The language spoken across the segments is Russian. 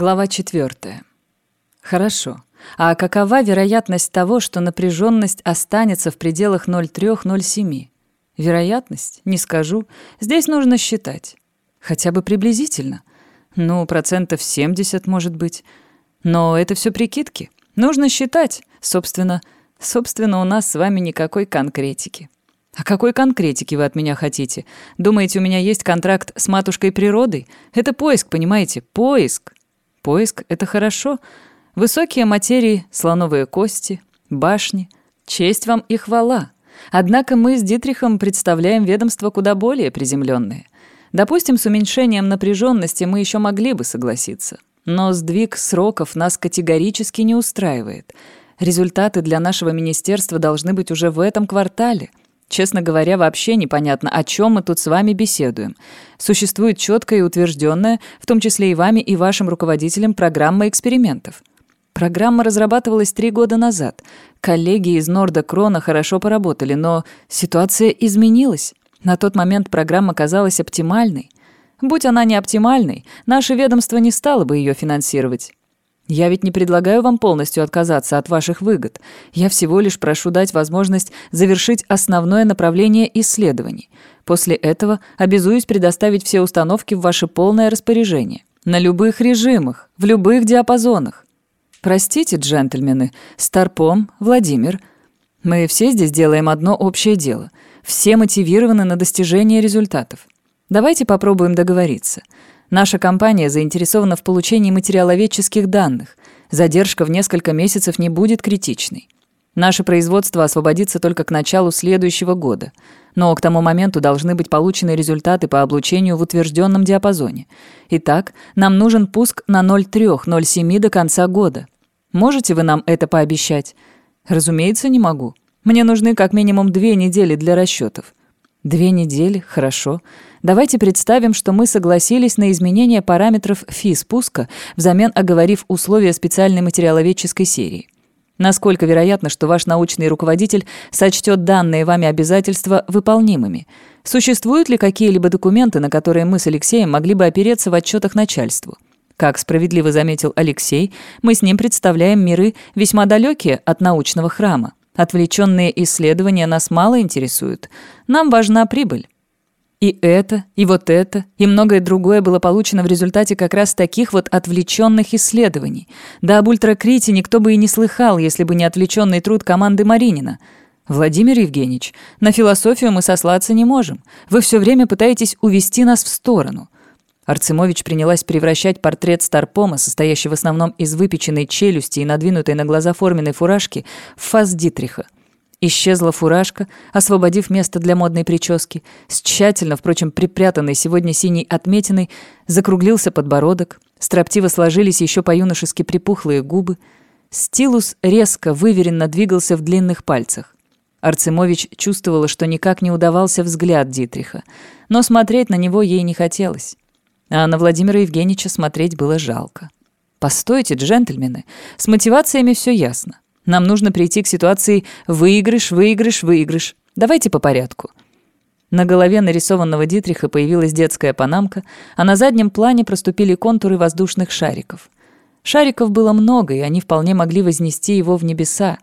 Глава 4. Хорошо. А какова вероятность того, что напряженность останется в пределах 0,3-0,7? Вероятность? Не скажу. Здесь нужно считать. Хотя бы приблизительно. Ну, процентов 70, может быть. Но это все прикидки. Нужно считать. Собственно, собственно, у нас с вами никакой конкретики. А какой конкретики вы от меня хотите? Думаете, у меня есть контракт с матушкой природой? Это поиск, понимаете? Поиск. Поиск — это хорошо. Высокие материи, слоновые кости, башни. Честь вам и хвала. Однако мы с Дитрихом представляем ведомство куда более приземленное. Допустим, с уменьшением напряженности мы еще могли бы согласиться. Но сдвиг сроков нас категорически не устраивает. Результаты для нашего министерства должны быть уже в этом квартале — Честно говоря, вообще непонятно, о чем мы тут с вами беседуем. Существует четкая и утвержденная, в том числе и вами и вашим руководителем, программа экспериментов. Программа разрабатывалась три года назад. Коллеги из Норда Крона хорошо поработали, но ситуация изменилась. На тот момент программа казалась оптимальной. Будь она не оптимальной, наше ведомство не стало бы ее финансировать. Я ведь не предлагаю вам полностью отказаться от ваших выгод. Я всего лишь прошу дать возможность завершить основное направление исследований. После этого обязуюсь предоставить все установки в ваше полное распоряжение. На любых режимах, в любых диапазонах. Простите, джентльмены, Старпом, Владимир. Мы все здесь делаем одно общее дело. Все мотивированы на достижение результатов. Давайте попробуем договориться. Наша компания заинтересована в получении материаловедческих данных. Задержка в несколько месяцев не будет критичной. Наше производство освободится только к началу следующего года. Но к тому моменту должны быть получены результаты по облучению в утвержденном диапазоне. Итак, нам нужен пуск на 0,3-0,7 до конца года. Можете вы нам это пообещать? Разумеется, не могу. Мне нужны как минимум две недели для расчетов. Две недели? Хорошо. Давайте представим, что мы согласились на изменение параметров фи спуска, взамен оговорив условия специальной материаловедческой серии. Насколько вероятно, что ваш научный руководитель сочтет данные вами обязательства выполнимыми? Существуют ли какие-либо документы, на которые мы с Алексеем могли бы опереться в отчетах начальству? Как справедливо заметил Алексей, мы с ним представляем миры весьма далекие от научного храма. Отвлеченные исследования нас мало интересуют. Нам важна прибыль. И это, и вот это, и многое другое было получено в результате как раз таких вот отвлеченных исследований. Да об ультракрите никто бы и не слыхал, если бы не отвлеченный труд команды Маринина. Владимир Евгеньевич, на философию мы сослаться не можем. Вы все время пытаетесь увести нас в сторону. Арцемович принялась превращать портрет Старпома, состоящий в основном из выпеченной челюсти и надвинутой на глаза форменной фуражки, в фас Дитриха. Исчезла фуражка, освободив место для модной прически. С тщательно, впрочем, припрятанной сегодня синей отметиной закруглился подбородок. Строптиво сложились еще по-юношески припухлые губы. Стилус резко, выверенно двигался в длинных пальцах. Арцемович чувствовала, что никак не удавался взгляд Дитриха. Но смотреть на него ей не хотелось. А на Владимира Евгеньевича смотреть было жалко. «Постойте, джентльмены, с мотивациями все ясно. Нам нужно прийти к ситуации «выигрыш, выигрыш, выигрыш». Давайте по порядку. На голове нарисованного Дитриха появилась детская панамка, а на заднем плане проступили контуры воздушных шариков. Шариков было много, и они вполне могли вознести его в небеса.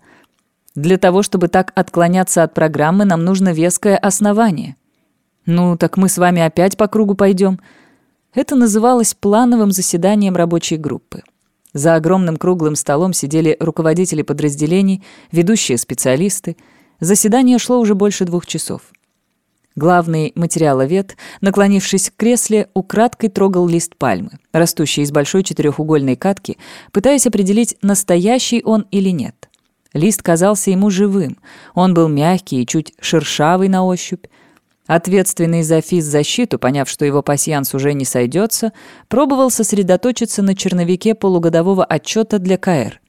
Для того, чтобы так отклоняться от программы, нам нужно веское основание. Ну, так мы с вами опять по кругу пойдем. Это называлось плановым заседанием рабочей группы. За огромным круглым столом сидели руководители подразделений, ведущие специалисты. Заседание шло уже больше двух часов. Главный материаловед, наклонившись к кресле, украдкой трогал лист пальмы, растущий из большой четырехугольной катки, пытаясь определить, настоящий он или нет. Лист казался ему живым. Он был мягкий и чуть шершавый на ощупь. Ответственный за физзащиту, поняв, что его пасьянс уже не сойдется, пробовал сосредоточиться на черновике полугодового отчета для КР.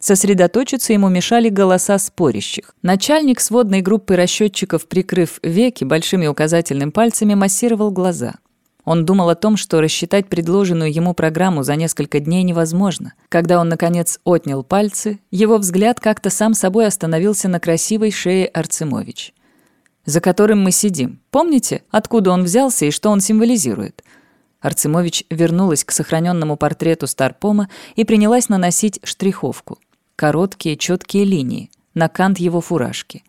Сосредоточиться ему мешали голоса спорящих. Начальник сводной группы расчетчиков, прикрыв веки, большими указательным пальцами массировал глаза. Он думал о том, что рассчитать предложенную ему программу за несколько дней невозможно. Когда он, наконец, отнял пальцы, его взгляд как-то сам собой остановился на красивой шее Арцемович за которым мы сидим. Помните, откуда он взялся и что он символизирует? Арцемович вернулась к сохраненному портрету Старпома и принялась наносить штриховку. Короткие, четкие линии, на кант его фуражки.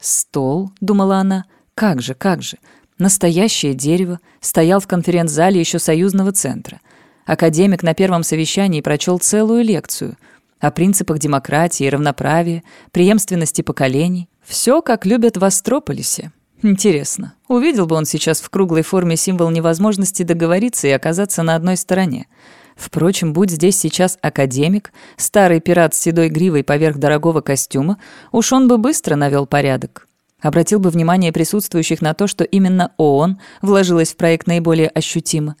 «Стол», — думала она, — «как же, как же, настоящее дерево, стоял в конференц-зале еще союзного центра. Академик на первом совещании прочел целую лекцию о принципах демократии, равноправия, преемственности поколений. Все, как любят в Астрополисе. Интересно, увидел бы он сейчас в круглой форме символ невозможности договориться и оказаться на одной стороне. Впрочем, будь здесь сейчас академик, старый пират с седой гривой поверх дорогого костюма, уж он бы быстро навел порядок. Обратил бы внимание присутствующих на то, что именно ООН вложилась в проект наиболее ощутимо.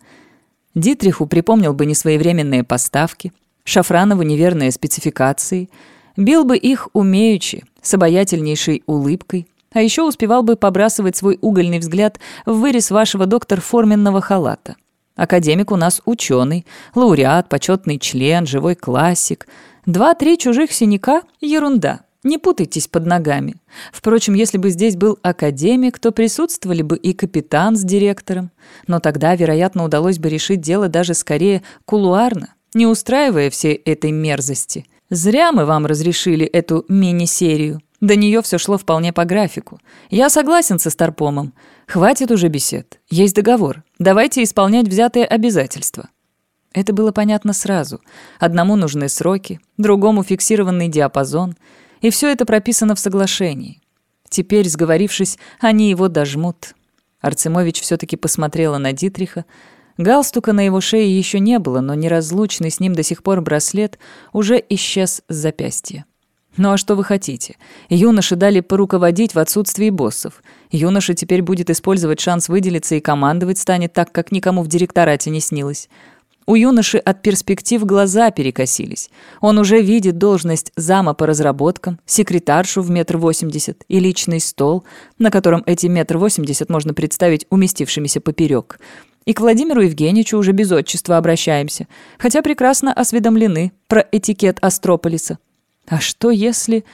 Дитриху припомнил бы несвоевременные поставки, Шафранову неверные спецификации, бил бы их умеючи, с обаятельнейшей улыбкой, а еще успевал бы побрасывать свой угольный взгляд в вырез вашего доктор форменного халата. Академик у нас ученый, лауреат, почетный член, живой классик. Два-три чужих синяка — ерунда. Не путайтесь под ногами. Впрочем, если бы здесь был академик, то присутствовали бы и капитан с директором. Но тогда, вероятно, удалось бы решить дело даже скорее кулуарно, не устраивая всей этой мерзости. Зря мы вам разрешили эту мини-серию. До нее все шло вполне по графику. Я согласен со Старпомом. Хватит уже бесед. Есть договор. Давайте исполнять взятые обязательства. Это было понятно сразу. Одному нужны сроки, другому фиксированный диапазон. И все это прописано в соглашении. Теперь, сговорившись, они его дожмут. Арцемович все-таки посмотрела на Дитриха. Галстука на его шее еще не было, но неразлучный с ним до сих пор браслет уже исчез с запястья. Ну а что вы хотите? Юноше дали поруководить в отсутствии боссов. Юноша теперь будет использовать шанс выделиться и командовать станет так, как никому в директорате не снилось. У юноши от перспектив глаза перекосились. Он уже видит должность зама по разработкам, секретаршу в метр восемьдесят и личный стол, на котором эти метр восемьдесят можно представить уместившимися поперек. И к Владимиру Евгеньевичу уже без отчества обращаемся, хотя прекрасно осведомлены про этикет Астрополиса. А что если...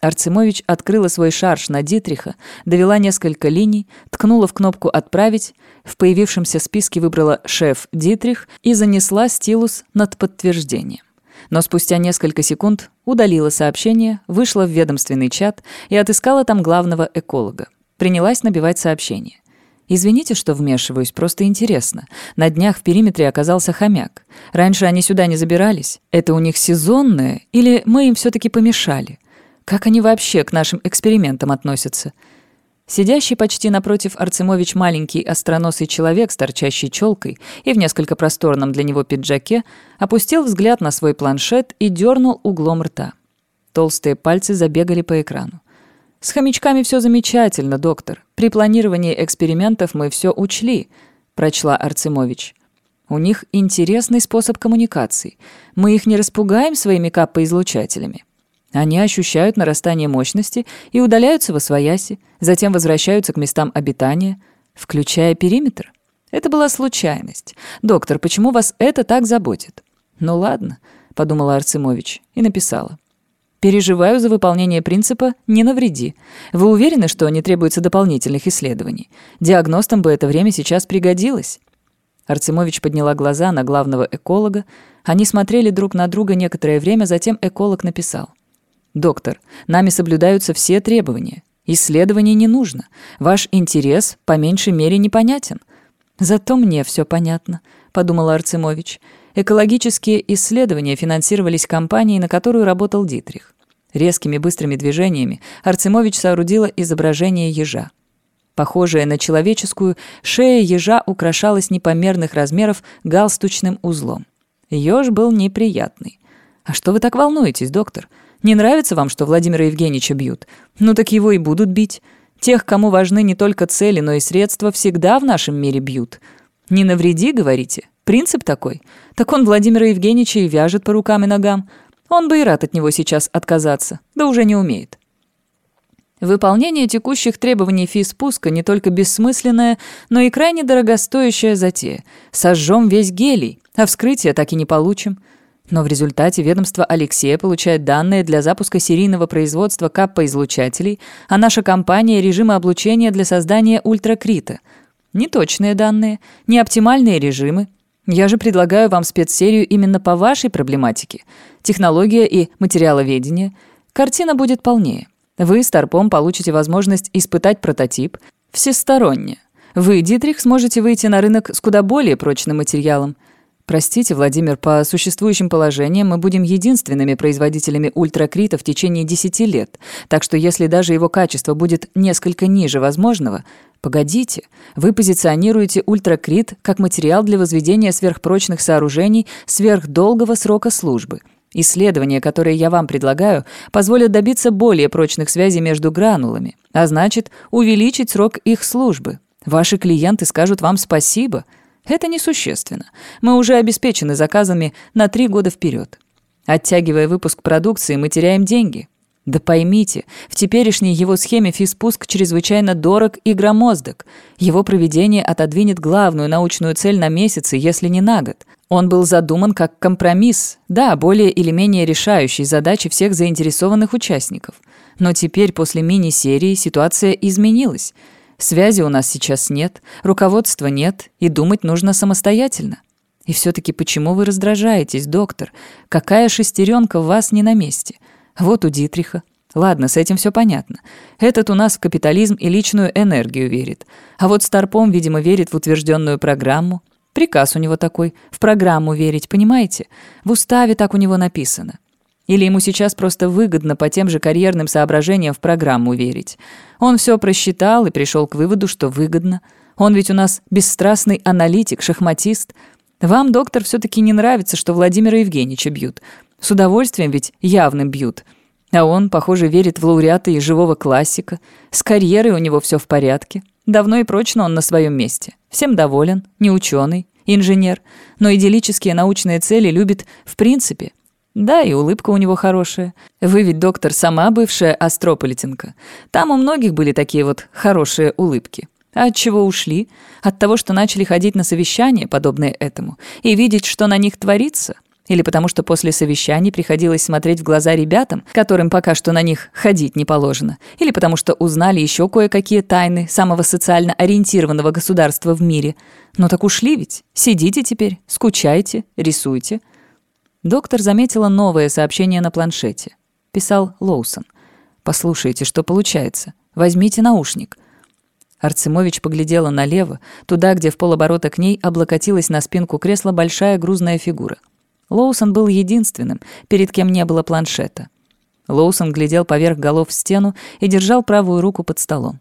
Арцемович открыла свой шарш на Дитриха, довела несколько линий, ткнула в кнопку «Отправить», в появившемся списке выбрала «Шеф Дитрих» и занесла стилус над подтверждением. Но спустя несколько секунд удалила сообщение, вышла в ведомственный чат и отыскала там главного эколога. Принялась набивать сообщение. «Извините, что вмешиваюсь, просто интересно. На днях в периметре оказался хомяк. Раньше они сюда не забирались. Это у них сезонное или мы им все-таки помешали? Как они вообще к нашим экспериментам относятся?» Сидящий почти напротив Арцемович маленький остроносый человек с торчащей челкой и в несколько просторном для него пиджаке опустил взгляд на свой планшет и дернул углом рта. Толстые пальцы забегали по экрану. «С хомячками все замечательно, доктор. При планировании экспериментов мы все учли», — прочла Арцемович. «У них интересный способ коммуникации. Мы их не распугаем своими каппоизлучателями. Они ощущают нарастание мощности и удаляются во свояси, затем возвращаются к местам обитания, включая периметр. Это была случайность. Доктор, почему вас это так заботит? Ну ладно, подумала Арцемович и написала. Переживаю за выполнение принципа «не навреди». Вы уверены, что не требуется дополнительных исследований? Диагностам бы это время сейчас пригодилось. Арцемович подняла глаза на главного эколога. Они смотрели друг на друга некоторое время, затем эколог написал. «Доктор, нами соблюдаются все требования. Исследований не нужно. Ваш интерес по меньшей мере непонятен». «Зато мне все понятно», — подумала Арцемович. Экологические исследования финансировались компанией, на которую работал Дитрих. Резкими быстрыми движениями Арцемович соорудила изображение ежа. Похожая на человеческую, шея ежа украшалась непомерных размеров галстучным узлом. Еж был неприятный. «А что вы так волнуетесь, доктор? Не нравится вам, что Владимира Евгеньевича бьют? Ну так его и будут бить. Тех, кому важны не только цели, но и средства, всегда в нашем мире бьют. Не навреди, говорите? Принцип такой. Так он Владимира Евгеньевича и вяжет по рукам и ногам. Он бы и рад от него сейчас отказаться, да уже не умеет. Выполнение текущих требований физпуска не только бессмысленная, но и крайне дорогостоящая затея. Сожжем весь гелий, а вскрытие так и не получим. Но в результате ведомство Алексея получает данные для запуска серийного производства каппа-излучателей, а наша компания – режимы облучения для создания ультракрита – Неточные данные, неоптимальные режимы. Я же предлагаю вам спецсерию именно по вашей проблематике. Технология и материаловедение. Картина будет полнее. Вы с Торпом получите возможность испытать прототип всесторонне. Вы, Дитрих, сможете выйти на рынок с куда более прочным материалом. Простите, Владимир, по существующим положениям мы будем единственными производителями ультракрита в течение 10 лет, так что если даже его качество будет несколько ниже возможного, погодите, вы позиционируете ультракрит как материал для возведения сверхпрочных сооружений сверхдолгого срока службы. Исследования, которые я вам предлагаю, позволят добиться более прочных связей между гранулами, а значит, увеличить срок их службы. Ваши клиенты скажут вам спасибо – это несущественно. Мы уже обеспечены заказами на три года вперед. Оттягивая выпуск продукции, мы теряем деньги. Да поймите, в теперешней его схеме физпуск чрезвычайно дорог и громоздок. Его проведение отодвинет главную научную цель на месяцы, если не на год. Он был задуман как компромисс, да, более или менее решающий задачи всех заинтересованных участников. Но теперь, после мини-серии, ситуация изменилась – Связи у нас сейчас нет, руководства нет, и думать нужно самостоятельно. И все-таки почему вы раздражаетесь, доктор? Какая шестеренка в вас не на месте? Вот у Дитриха. Ладно, с этим все понятно. Этот у нас в капитализм и личную энергию верит. А вот Старпом, видимо, верит в утвержденную программу. Приказ у него такой – в программу верить, понимаете? В уставе так у него написано. Или ему сейчас просто выгодно по тем же карьерным соображениям в программу верить. Он все просчитал и пришел к выводу, что выгодно. Он ведь у нас бесстрастный аналитик, шахматист. Вам, доктор, все-таки не нравится, что Владимира Евгеньевича бьют. С удовольствием ведь явным бьют. А он, похоже, верит в лауреата и живого классика. С карьерой у него все в порядке. Давно и прочно он на своем месте. Всем доволен, не ученый, инженер, но идиллические научные цели любит в принципе. Да, и улыбка у него хорошая. Вы ведь, доктор, сама бывшая астрополитенка. Там у многих были такие вот хорошие улыбки. А от чего ушли? От того, что начали ходить на совещания, подобные этому, и видеть, что на них творится? Или потому что после совещаний приходилось смотреть в глаза ребятам, которым пока что на них ходить не положено? Или потому что узнали еще кое-какие тайны самого социально ориентированного государства в мире? Ну так ушли ведь. Сидите теперь, скучайте, рисуйте. Доктор заметила новое сообщение на планшете. Писал Лоусон. «Послушайте, что получается. Возьмите наушник». Арцемович поглядела налево, туда, где в полоборота к ней облокотилась на спинку кресла большая грузная фигура. Лоусон был единственным, перед кем не было планшета. Лоусон глядел поверх голов в стену и держал правую руку под столом.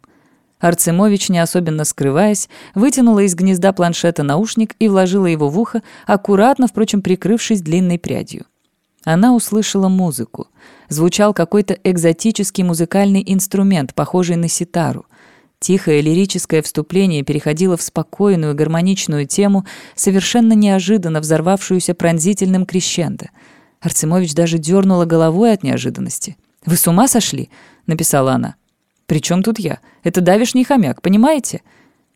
Арцемович, не особенно скрываясь, вытянула из гнезда планшета наушник и вложила его в ухо, аккуратно, впрочем, прикрывшись длинной прядью. Она услышала музыку. Звучал какой-то экзотический музыкальный инструмент, похожий на ситару. Тихое лирическое вступление переходило в спокойную гармоничную тему, совершенно неожиданно взорвавшуюся пронзительным крещендо. Арцемович даже дернула головой от неожиданности. «Вы с ума сошли?» — написала она. «При чем тут я? Это давишний хомяк, понимаете?»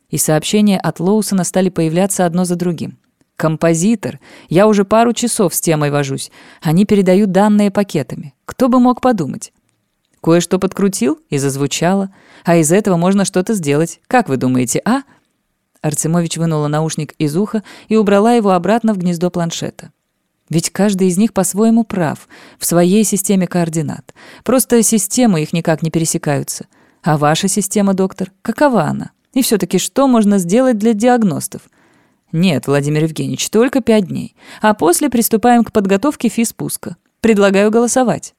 И сообщения от Лоусона стали появляться одно за другим. «Композитор. Я уже пару часов с темой вожусь. Они передают данные пакетами. Кто бы мог подумать?» Кое-что подкрутил и зазвучало. А из этого можно что-то сделать. Как вы думаете, а?» Арцемович вынула наушник из уха и убрала его обратно в гнездо планшета. Ведь каждый из них по-своему прав, в своей системе координат. Просто системы их никак не пересекаются. А ваша система, доктор, какова она? И все-таки что можно сделать для диагностов? Нет, Владимир Евгеньевич, только пять дней. А после приступаем к подготовке физпуска. Предлагаю голосовать.